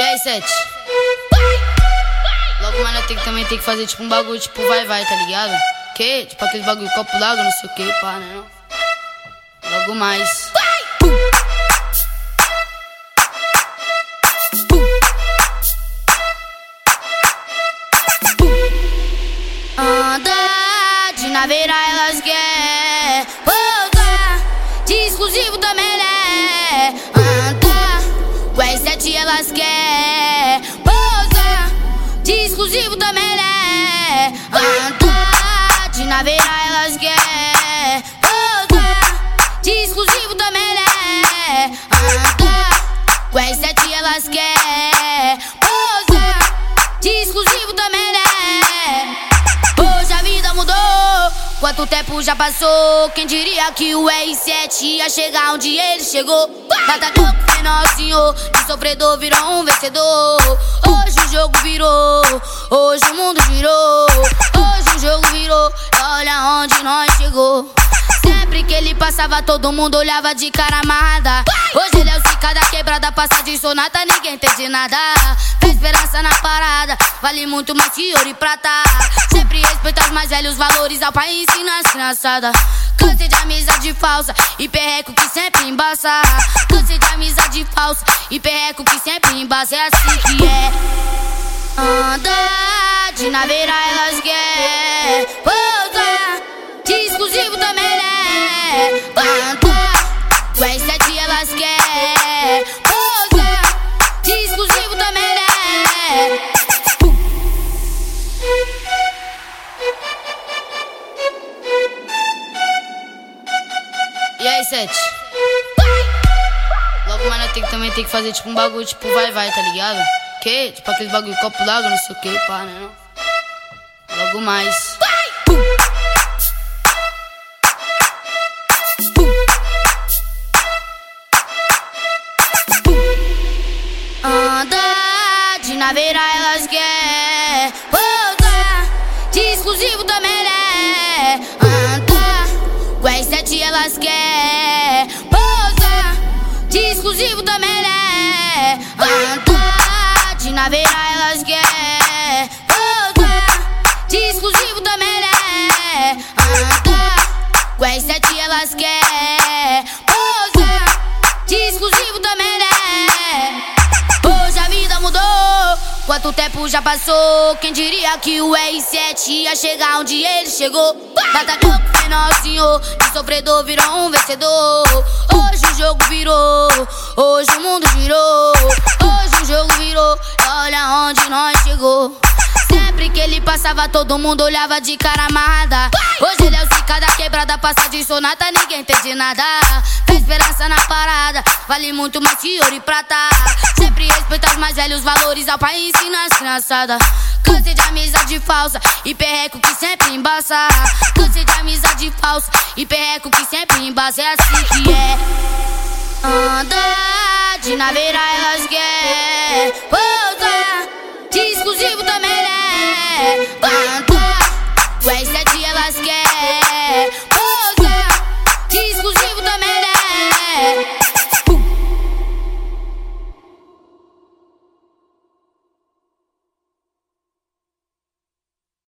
aí, Sete? Logo mais nós tem que, também tem que fazer tipo um bagulho, tipo vai vai, tá ligado? Que? Tipo aquele bagulho copo d'água, não sei o que, pá, né? Logo mais. Anda de naveira elas quer elas quer Pousar de exclusivo também né? Anda de naveira elas quer Pousar de exclusivo também né? Anda o R7 elas quer Pousar de exclusivo também Quanto tempo já passou? Quem diria que o R7 ia chegar onde ele chegou? Batalhou com menor senhor, de sofredor virou um vencedor. Hoje o jogo virou, hoje o mundo virou. Hoje o jogo virou, olha onde nós chegou. Sempre que ele passava, todo mundo olhava de cara amada. Hoje ele é o Zica da quebrada, passa de sonata, ninguém entende nada. Tem esperança na parada, vale muito mais que ouro e prata. Sempre respeita os mais velhos valores ao país ensina as criançadas. Cansei de amizade falsa e perreco que sempre embaça. Cansei de amizade falsa e perreco que sempre embaça. É assim que é. Anda de naveira, elas querem. 10, Logo, mano, tem que também tem que fazer tipo um bagulho, tipo, vai, vai, tá ligado? Que? Tipo aquele bagulho, copo d'água, não sei o que, pá, né? Logo mais. Anda de naveira elas querem. 47 elas quer Pousa, de exclusivo também é Andar, de naveira elas quer Pousa, de exclusivo também é Com sete elas quer quanto tempo já passou? Quem diria que o R7 ia chegar onde ele chegou? Batalhou com menor senhor, de sofredor virou um vencedor. Hoje o jogo virou, passava, todo mundo olhava de cara amada. Hoje ele é o Zica da quebrada, passa de sonata, ninguém entende nada. Tem esperança na parada, vale muito mais que ouro e prata. Sempre respeita os mais velhos valores ao país ensina as criançadas. Cansei de amizade falsa e perreco que sempre embaça. Cansei de amizade falsa e perreco que sempre embaça. É assim que é. Anda de naveira, elas querem